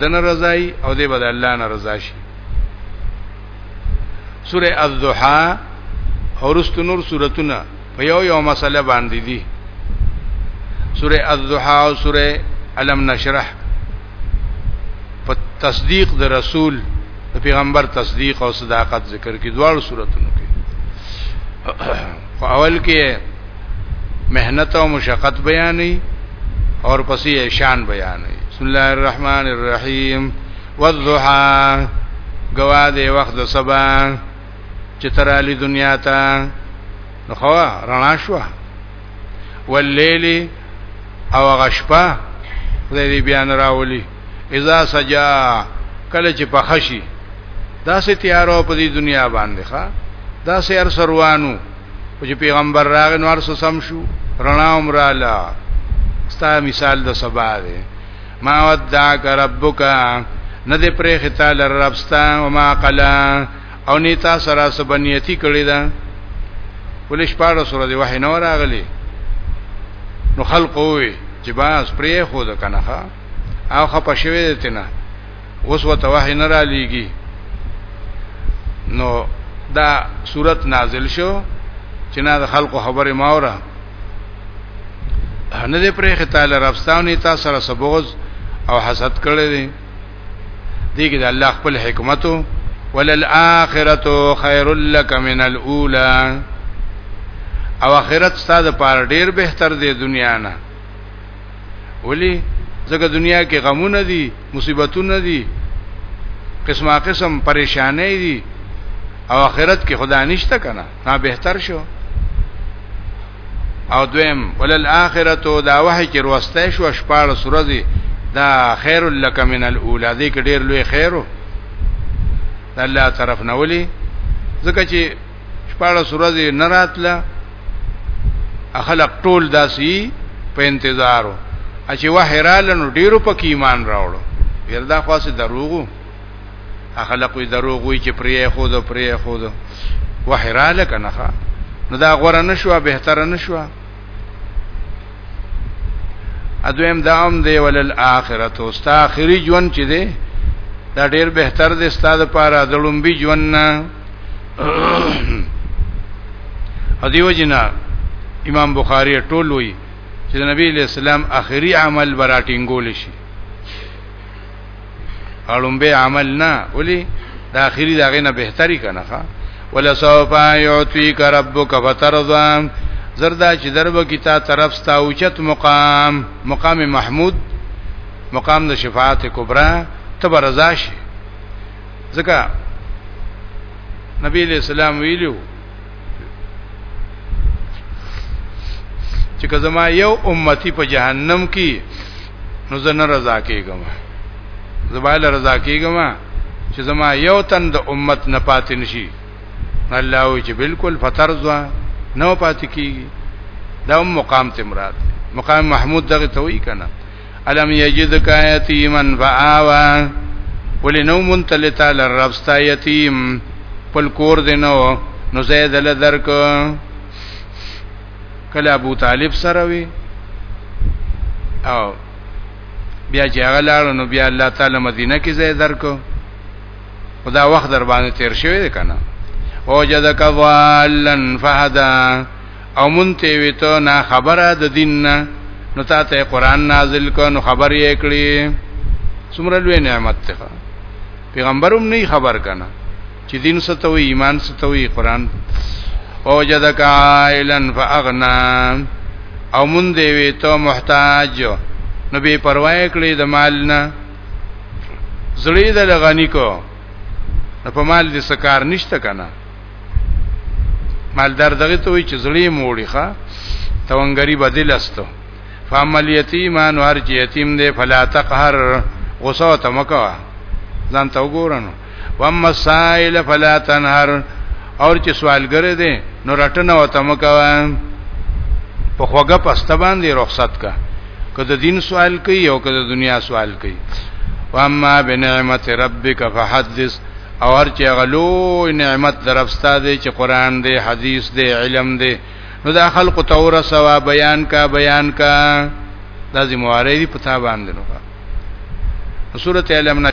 دنه رضای او دی بد الله نه رضا شي سوره الضحى اورست نور سورتونه په یو یو مسله باندې دي سوره الضحى او سوره الم نشرح په تصدیق د رسول د پیغمبر تصدیق او صداقت ذکر کې دواړو سورتونو کې په اول کې مهنت او مشقت بیانې اور پسې شان بیانې بسم الله الرحمن الرحیم والضحى گوا دې وخت د سبا چې ترالی دنیا ته نو خو رڼا شو واللیل او غشپا دې بیان راولي اذا سجا کله چې پخشي دا سه تیارو په دې دنیا باندې ښا دا سه ارسروانو او چې پیغمبر راغ نو ارسو سم شو رڼا عمرالا ستا مثال د سبا دی ما ودعک ربک نه دې پرې ختا لر ربستا او ما قلا او نیتا سره سبنیتی کړی دا ولې شپاره سره دی وحی نو راغلی نو خلق وې چې باز پرې خو د کنه او خپه شوی دی نه اوس وته وحی نه را لیږي نو دا صورت نازل شو چې نه د خلکو خبره ماوره نه دې پرې خطاله ربستانه تاسو سره سبوز او حسد کړی دی دیګه د الله خپل حکمت وللآخرته خیر لک من الاولى او اخرت ستاسو پر ډیر بهتر دی دنیا نه ولی زګه دنیا کې غمونه دي مصیبتونه دي قسمه قسم پریشانې دي او آخرت کې خدا نشته کنه نا بهتر شو او دویم ولل اخرته دا وحی کې وروسته شو شپاړه سورې دي دا خیر لک من الاولى دې کې ډېر لوی خیرو الله طرف نه ولي ځکه چې شپاله سورځ نه راتله اخلق ټول داسي په انتظارو اچي وحرال نو ډیرو پکې ایمان راوړو وردا خاصه دروغو اخلق وی دروغ وی چې پرې خو دو پرې خو دو وحرال کنه نو دا غوړه نشو به تر نشو ادویم دام دی ولل اخرت او ستا اخری ژوند چې دی دا ډیر بهتر دی ستا د پاره د لومبي ژوند نه ادیو جنا امام بخاری ټول وی چې د نبی اسلام اخری عمل براټینګول شي اړم به عمل نه ولي د اخري دغه نه بهتري کنه ښا ولا سوف يعطيك ربك فترضى زردا چې درب کی تا طرف ستا اوچت مقام مقام محمود مقام د شفاعت کبرا تب رضا شي ځکه نبی علیہ السلام ویلو چې که زما یو امتی په جهنم کې نو زه نه رضا کېږم زبایل رضا کېږم چې زما یو تن د امت نه پاتې نشي الله وی چې بالکل فترزوا نو پاتې کیږي دا مقام ته مراد مقام محمود دغه ته وی کنه الم یجدک یتیما فآوا ولی نو منتل تعالی رب ستا یتیم پل کور دی نو نو زید له درک کله ابو طالب سره وی او بیا چې هغه لاړ نو بیا الله تعالی مدینه کې زید درک خدا وخت در باندې تیر شوی دی کنه وجدک ضالن فهدا او مونږ ته وی ته نه خبره د دین نه نو تا ته قران نازل کړه نو خبر یې کړی څومره لوی نعمت ته پیغمبروم نه خبر کنه چې دین ستوي ایمان ستوي قران او جدک عائلن فاغنا او مونږ دی وی ته محتاج نو به پروا کړی د مال نه زړی د غنی کو په مال دې سکار نشته کنه مالدار دغه ته وی چې زړی موړي ښا تونګری بدل استو فامل یتیمان هر چې یتیم دی فلا تقهر غصه ته مکوا ځان ته وګورنو واما السائل فلا تنهر اور چې سوالګر دی نو رټنه وته مکوا په خوګه پسته باندې رخصت کا کله دین سوال کوي او کله دنیا سوال کوي واما بنعمت ربک فحدث او هر چې هغه لوی نعمت درپستا دی چې قران دی حدیث دی علم دی نو دا خلق تور سوا بیان کا بیان کا دا زموارې دی پتا باندې نو سورته علم